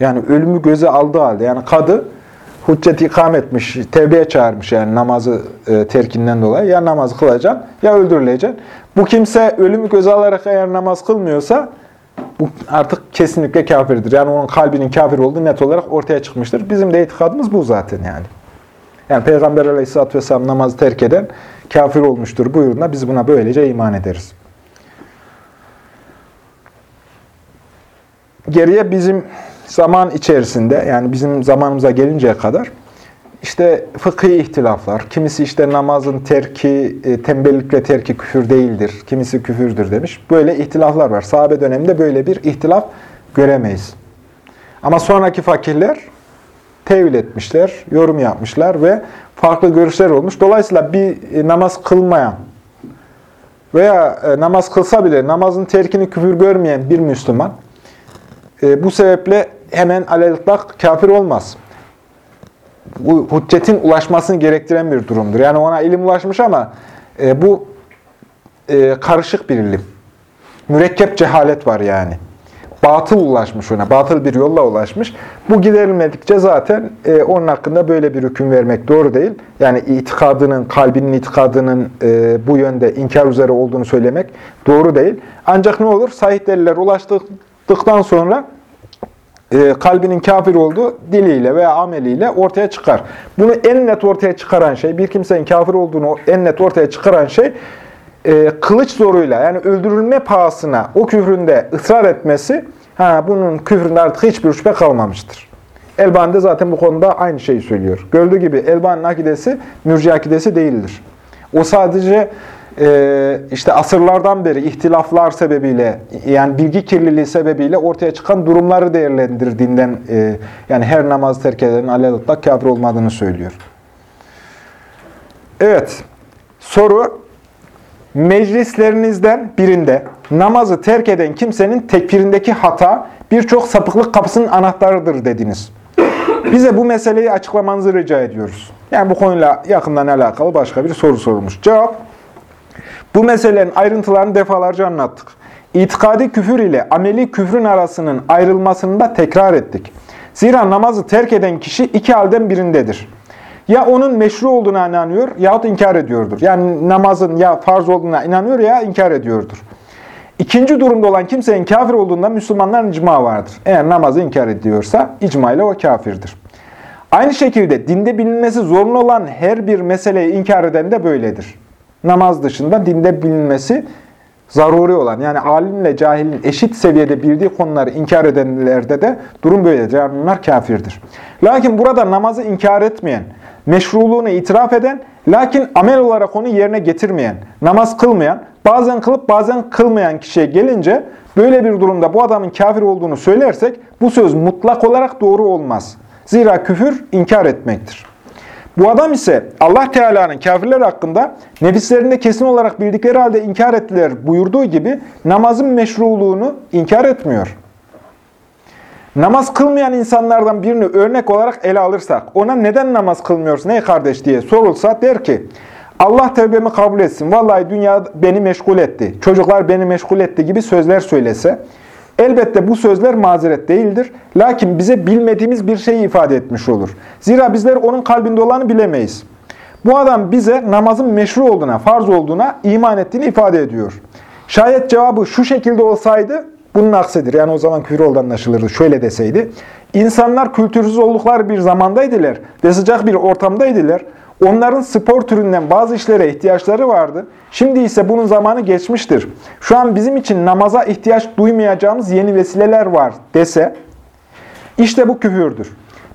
Yani ölümü göze aldığı halde, yani kadı hüccet ikam etmiş, tevbeye çağırmış yani namazı e, terkinden dolayı. Ya namazı kılacaksın ya öldürüleceksin. Bu kimse ölümü göze alarak eğer namaz kılmıyorsa bu artık kesinlikle kafirdir. Yani onun kalbinin kafir olduğu net olarak ortaya çıkmıştır. Bizim de itikadımız bu zaten yani. Yani Peygamber aleyhisselatü vesselam namazı terk eden kafir olmuştur buyurduğunda biz buna böylece iman ederiz. Geriye bizim zaman içerisinde yani bizim zamanımıza gelinceye kadar işte fıkhi ihtilaflar, kimisi işte namazın terki, e, tembellikle terki küfür değildir, kimisi küfürdür demiş. Böyle ihtilaflar var. Sahabe döneminde böyle bir ihtilaf göremeyiz. Ama sonraki fakirler tevil etmişler, yorum yapmışlar ve farklı görüşler olmuş. Dolayısıyla bir e, namaz kılmayan veya e, namaz kılsa bile namazın terkini küfür görmeyen bir Müslüman bu sebeple hemen alelitlak kafir olmaz. Bu hüccetin ulaşmasını gerektiren bir durumdur. Yani ona ilim ulaşmış ama e, bu e, karışık bir ilim. Mürekkep cehalet var yani. Batıl ulaşmış ona, batıl bir yolla ulaşmış. Bu giderilmedikçe zaten e, onun hakkında böyle bir hüküm vermek doğru değil. Yani itikadının, kalbinin itikadının e, bu yönde inkar üzere olduğunu söylemek doğru değil. Ancak ne olur? Sahih deliller ulaştıktan sonra e, kalbinin kafir olduğu diliyle veya ameliyle ortaya çıkar. Bunu en net ortaya çıkaran şey, bir kimsenin kafir olduğunu en net ortaya çıkaran şey, e, kılıç zoruyla yani öldürülme pahasına o küfründe ısrar etmesi, ha, bunun küfründe artık hiçbir şüphe kalmamıştır. Elbani de zaten bu konuda aynı şeyi söylüyor. Gördüğü gibi Elbani'nin akidesi, mürci akidesi değildir. O sadece e, işte asırlardan beri ihtilaflar sebebiyle yani bilgi kirliliği sebebiyle ortaya çıkan durumları değerlendirdiğinden e, yani her namaz terk edenin aleyhullah kafir olmadığını söylüyor. Evet. Soru Meclislerinizden birinde namazı terk eden kimsenin tekfirindeki hata birçok sapıklık kapısının anahtarıdır dediniz. Bize bu meseleyi açıklamanızı rica ediyoruz. Yani bu konuyla yakından alakalı başka bir soru sorulmuş. Cevap, bu meselenin ayrıntılarını defalarca anlattık. İtikadi küfür ile ameli küfrün arasının ayrılmasını da tekrar ettik. Zira namazı terk eden kişi iki halden birindedir. Ya onun meşru olduğuna inanıyor yahut inkar ediyordur. Yani namazın ya farz olduğuna inanıyor ya inkar ediyordur. İkinci durumda olan kimsenin kafir olduğunda Müslümanların icma vardır. Eğer namazı inkar ediyorsa icma ile o kafirdir. Aynı şekilde dinde bilinmesi zorunlu olan her bir meseleyi inkar eden de böyledir namaz dışında dinde bilinmesi zaruri olan, yani alimle cahilin eşit seviyede bildiği konuları inkar edenlerde de durum böyledir. Yani kafirdir. Lakin burada namazı inkar etmeyen, meşruluğunu itiraf eden, lakin amel olarak onu yerine getirmeyen, namaz kılmayan, bazen kılıp bazen kılmayan kişiye gelince, böyle bir durumda bu adamın kafir olduğunu söylersek, bu söz mutlak olarak doğru olmaz. Zira küfür inkar etmektir. Bu adam ise Allah Teala'nın kafirler hakkında nefislerinde kesin olarak bildikleri halde inkar ettiler buyurduğu gibi namazın meşruluğunu inkar etmiyor. Namaz kılmayan insanlardan birini örnek olarak ele alırsak, ona neden namaz kılmıyorsun ey kardeş diye sorulsa der ki, Allah tevbemi kabul etsin, vallahi dünya beni meşgul etti, çocuklar beni meşgul etti gibi sözler söylese, Elbette bu sözler mazeret değildir. Lakin bize bilmediğimiz bir şeyi ifade etmiş olur. Zira bizler onun kalbinde olanı bilemeyiz. Bu adam bize namazın meşru olduğuna, farz olduğuna iman ettiğini ifade ediyor. Şayet cevabı şu şekilde olsaydı bunun aksidir. Yani o zaman küfür oldu anlaşılırdı. Şöyle deseydi. İnsanlar kültürsüz oldukları bir zamandaydılar ve sıcak bir ortamdaydılar. Onların spor türünden bazı işlere ihtiyaçları vardı. Şimdi ise bunun zamanı geçmiştir. Şu an bizim için namaza ihtiyaç duymayacağımız yeni vesileler var dese, işte bu küfürdür.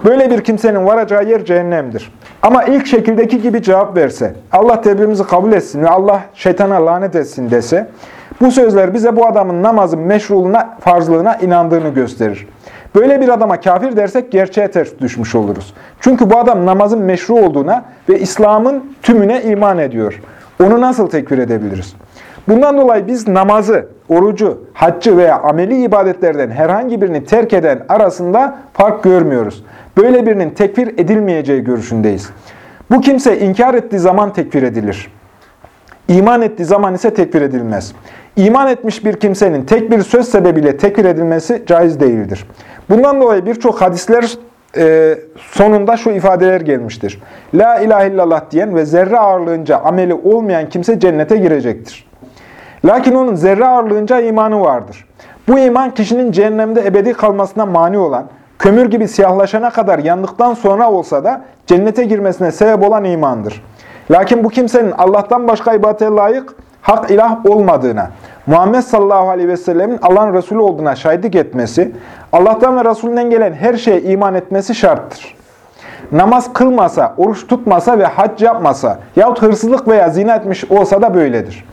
Böyle bir kimsenin varacağı yer cehennemdir. Ama ilk şekildeki gibi cevap verse, Allah tebrimizi kabul etsin ve Allah şeytana lanet etsin dese, bu sözler bize bu adamın namazın meşruluğuna, farzlığına inandığını gösterir. Böyle bir adama kafir dersek gerçeğe ters düşmüş oluruz. Çünkü bu adam namazın meşru olduğuna ve İslam'ın tümüne iman ediyor. Onu nasıl tekfir edebiliriz? Bundan dolayı biz namazı, orucu, haccı veya ameli ibadetlerden herhangi birini terk eden arasında fark görmüyoruz. Böyle birinin tekfir edilmeyeceği görüşündeyiz. Bu kimse inkar ettiği zaman tekfir edilir. İman ettiği zaman ise tekfir edilmez. İman etmiş bir kimsenin tek bir söz sebebiyle tekfir edilmesi caiz değildir. Bundan dolayı birçok hadisler e, sonunda şu ifadeler gelmiştir. La ilahe illallah diyen ve zerre ağırlığınca ameli olmayan kimse cennete girecektir. Lakin onun zerre ağırlığınca imanı vardır. Bu iman kişinin cehennemde ebedi kalmasına mani olan, kömür gibi siyahlaşana kadar yandıktan sonra olsa da cennete girmesine sebep olan imandır. Lakin bu kimsenin Allah'tan başka ibadete layık hak ilah olmadığına, Muhammed sallallahu aleyhi ve sellemin Allah'ın Resulü olduğuna şahitlik etmesi, Allah'tan ve Resulünden gelen her şeye iman etmesi şarttır. Namaz kılmasa, oruç tutmasa ve hac yapmasa yahut hırsızlık veya zina etmiş olsa da böyledir.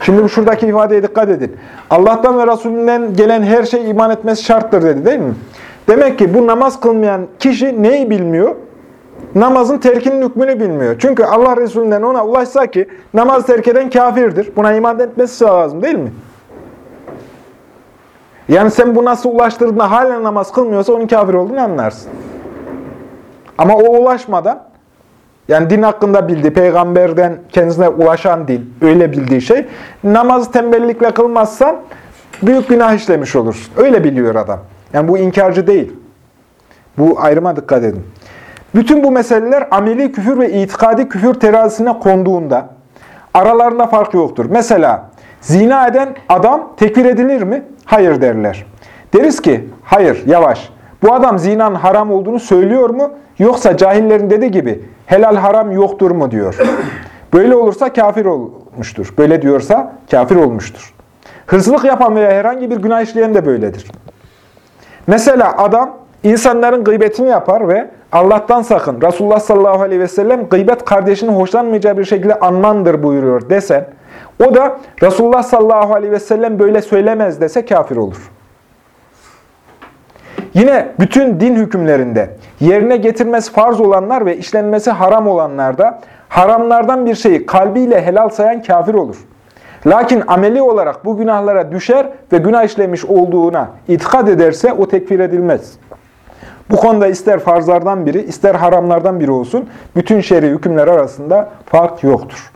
Şimdi şuradaki ifadeye dikkat edin. Allah'tan ve Resulünden gelen her şey iman etmesi şarttır dedi değil mi? Demek ki bu namaz kılmayan kişi neyi bilmiyor? Namazın terkinin hükmünü bilmiyor. Çünkü Allah Resulü'nden ona ulaşsa ki namaz terk eden kafirdir. Buna iman etmesi lazım değil mi? Yani sen bu nasıl ulaştırdığında hala namaz kılmıyorsa onun kafir olduğunu anlarsın. Ama o ulaşmadan, yani din hakkında bildiği, peygamberden kendisine ulaşan dil, öyle bildiği şey, namazı tembellikle kılmazsan büyük günah işlemiş olursun. Öyle biliyor adam. Yani bu inkarcı değil. Bu ayrıma dikkat edin. Bütün bu meseleler ameli küfür ve itikadi küfür terazisine konduğunda aralarında fark yoktur. Mesela zina eden adam tekfir edilir mi? Hayır derler. Deriz ki hayır yavaş. Bu adam zinanın haram olduğunu söylüyor mu? Yoksa cahillerin dediği gibi helal haram yoktur mu diyor. *clears throat* Böyle olursa kafir olmuştur. Böyle diyorsa kafir olmuştur. Hırsızlık yapan veya herhangi bir günah işleyen de böyledir. Mesela adam insanların gıybetini yapar ve Allah'tan sakın, Resulullah sallallahu aleyhi ve sellem gıybet kardeşinin hoşlanmayacağı bir şekilde anmandır buyuruyor desen, o da Resulullah sallallahu aleyhi ve sellem böyle söylemez dese kafir olur. Yine bütün din hükümlerinde yerine getirmesi farz olanlar ve işlenmesi haram olanlarda haramlardan bir şeyi kalbiyle helal sayan kafir olur. Lakin ameli olarak bu günahlara düşer ve günah işlemiş olduğuna itikad ederse o tekfir edilmez. Bu konuda ister farzlardan biri, ister haramlardan biri olsun, bütün şer'i hükümler arasında fark yoktur.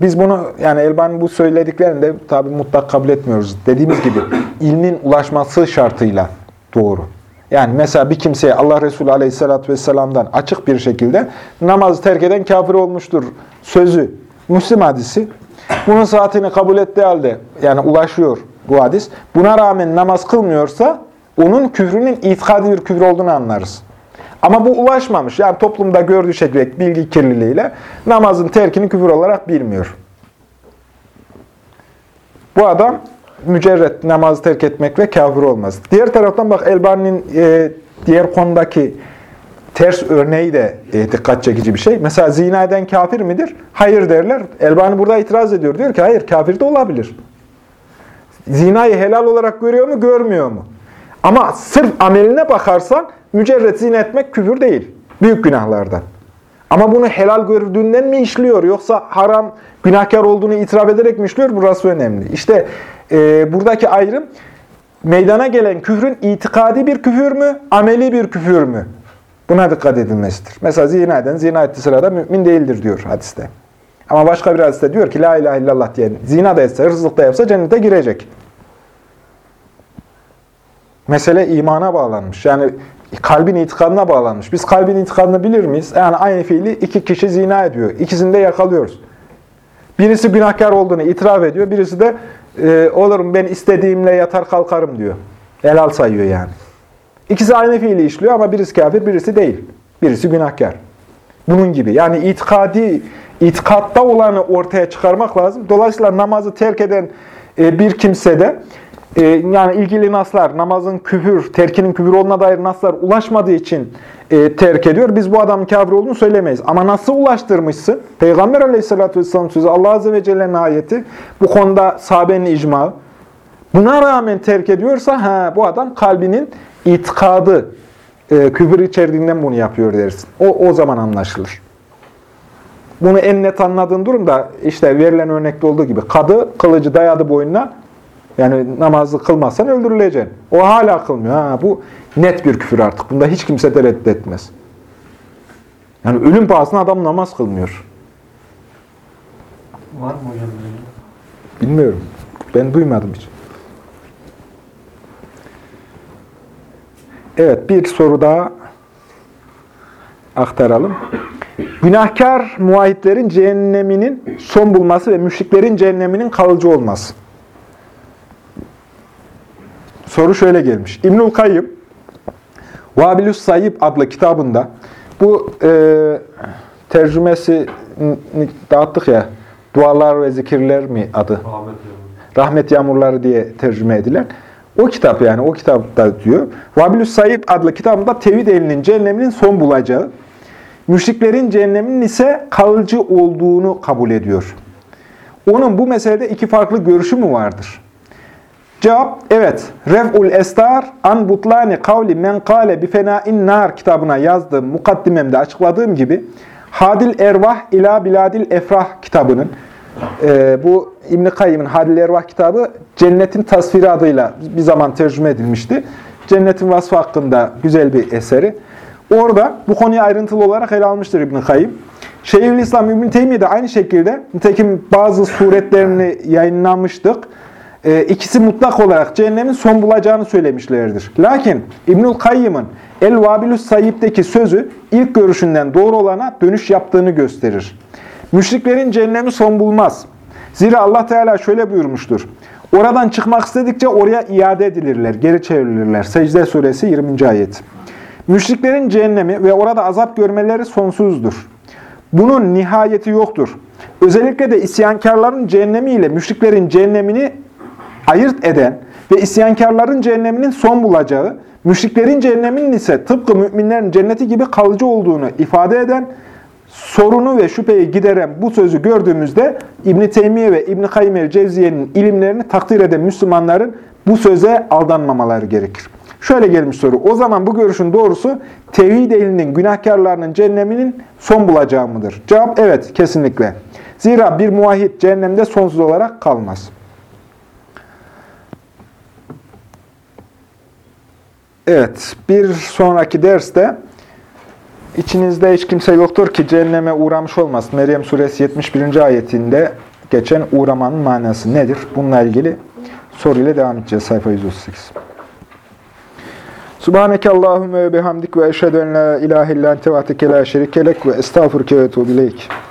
Biz bunu, yani Elbani bu söylediklerini de tabi mutlak kabul etmiyoruz. Dediğimiz gibi *coughs* ilmin ulaşması şartıyla doğru. Yani mesela bir kimseye Allah Resulü Aleyhisselatü Vesselam'dan açık bir şekilde namazı terk eden kafir olmuştur sözü. Müslim hadisi. Bunun saatini kabul ettiği halde yani ulaşıyor bu hadis. Buna rağmen namaz kılmıyorsa onun küfrünün itikadi bir küfür olduğunu anlarız. Ama bu ulaşmamış. Yani toplumda gördüğü şekilde bilgi kirliliğiyle namazın terkini küfür olarak bilmiyor. Bu adam mücerret namazı terk etmekle kafir olmaz. Diğer taraftan bak Elbani'nin e, diğer konudaki ters örneği de e, dikkat çekici bir şey. Mesela zina eden kafir midir? Hayır derler. Elbani burada itiraz ediyor. Diyor ki hayır kafir de olabilir. Zinayı helal olarak görüyor mu, görmüyor mu? Ama sırf ameline bakarsan mücerret zina etmek küfür değil. Büyük günahlardan. Ama bunu helal gördüğünden mi işliyor yoksa haram, günahkar olduğunu itiraf ederek mi işliyor? Burası önemli. İşte e, buradaki ayrım meydana gelen küfrün itikadi bir küfür mü, ameli bir küfür mü? Buna dikkat edilmesidir. Mesela zina eden, zina ettiği sırada mümin değildir diyor hadiste. Ama başka bir hadiste diyor ki La ilahe illallah diyen zina da etse, hırsızlık da yapsa cennete girecek. Mesele imana bağlanmış. Yani kalbin itikadına bağlanmış. Biz kalbin itikadını bilir miyiz? Yani aynı fiili iki kişi zina ediyor. İkisini de yakalıyoruz. Birisi günahkar olduğunu itiraf ediyor. Birisi de e, olurum ben istediğimle yatar kalkarım diyor. Helal sayıyor yani. İkisi aynı fiili işliyor ama birisi kafir, birisi değil. Birisi günahkar. Bunun gibi. Yani itikadi, itikatta olanı ortaya çıkarmak lazım. Dolayısıyla namazı terk eden e, bir kimse de e, yani ilgili naslar, namazın küfür, terkinin küfür olduğuna dair naslar ulaşmadığı için e, terk ediyor. Biz bu adamın kafir olduğunu söylemeyiz. Ama nasıl ulaştırmışsın? Peygamber aleyhissalatü vesselam sözü, Allah azze ve celle'nin ayeti, bu konuda sahabenin icmağı. Buna rağmen terk ediyorsa ha, bu adam kalbinin itikadı, e, küfür içerdiğinden bunu yapıyor dersin. O, o zaman anlaşılır. Bunu en net anladığın durumda işte verilen örnekte olduğu gibi kadı kılıcı dayadı boynuna yani namazı kılmazsan öldürüleceksin. O hala kılmıyor. Ha, bu net bir küfür artık. Bunda hiç kimse de reddetmez. Yani ölüm pahasına adam namaz kılmıyor. Var mı hocam? Bilmiyorum. Ben duymadım hiç. Evet, bir soru daha aktaralım. Günahkar muahitlerin cehenneminin son bulması ve müşriklerin cehenneminin kalıcı olması. Soru şöyle gelmiş. İbnül Kayyım, Vabilüs Sayyib adlı kitabında bu e, tercümesi dağıttık ya, dualar ve zikirler mi adı? Rahmet Yağmurları diye tercüme edilen. O kitap yani o kitapta diyor. Vabilüs Sayyid adlı kitabında tevhid elinin cehenneminin son bulacağı, müşriklerin cehenneminin ise kalıcı olduğunu kabul ediyor. Onun bu meselede iki farklı görüşü mü vardır? Cevap, evet. Ref'ul Estar, an butlani kavli men kâle bi fenâin nar kitabına yazdığım, mukaddimemde açıkladığım gibi, Hadil Ervah ila Biladil Efrah kitabının, e, bu İbn-i Kayyım'ın Hadil Ervah kitabı, Cennetin Tasviri adıyla bir zaman tercüme edilmişti. Cennetin vasfı hakkında güzel bir eseri. Orada bu konuyu ayrıntılı olarak ele almıştır İbn-i Kayyım. Şeyhülislam İbn-i Teymiye de aynı şekilde, nitekim bazı suretlerini yayınlamıştık. E, ikisi mutlak olarak cehennemin son bulacağını söylemişlerdir. Lakin İbnül Kayyım'ın El-Vabilüs Sayyip'teki sözü ilk görüşünden doğru olana dönüş yaptığını gösterir. Müşriklerin cehennemi son bulmaz. Zira Allah Teala şöyle buyurmuştur. Oradan çıkmak istedikçe oraya iade edilirler, geri çevrilirler. Secde suresi 20. ayet. Müşriklerin cehennemi ve orada azap görmeleri sonsuzdur. Bunun nihayeti yoktur. Özellikle de isyankarların cehennemi ile müşriklerin cehennemini ayırt eden ve isyankarların cehenneminin son bulacağı, müşriklerin cehenneminin ise tıpkı müminlerin cenneti gibi kalıcı olduğunu ifade eden, sorunu ve şüpheyi gideren bu sözü gördüğümüzde İbn Teymiye ve İbn Kayyim el-Cevziye'nin ilimlerini takdir eden Müslümanların bu söze aldanmamaları gerekir. Şöyle gelmiş soru. O zaman bu görüşün doğrusu tevhid ehlinin günahkarlarının cehenneminin son bulacağı mıdır? Cevap evet kesinlikle. Zira bir muahit cehennemde sonsuz olarak kalmaz. Evet, bir sonraki derste içinizde hiç kimse yoktur ki cehenneme uğramış olmaz. Meryem suresi 71. ayetinde geçen uğramanın manası nedir? Bununla ilgili soruyla devam edeceğiz sayfa 138. Subhaneke Allahümme ve bihamdik ve eşhedü en la ilahe illa ente ve atike la şerikelek ve estağfurke ve tuğbileyk.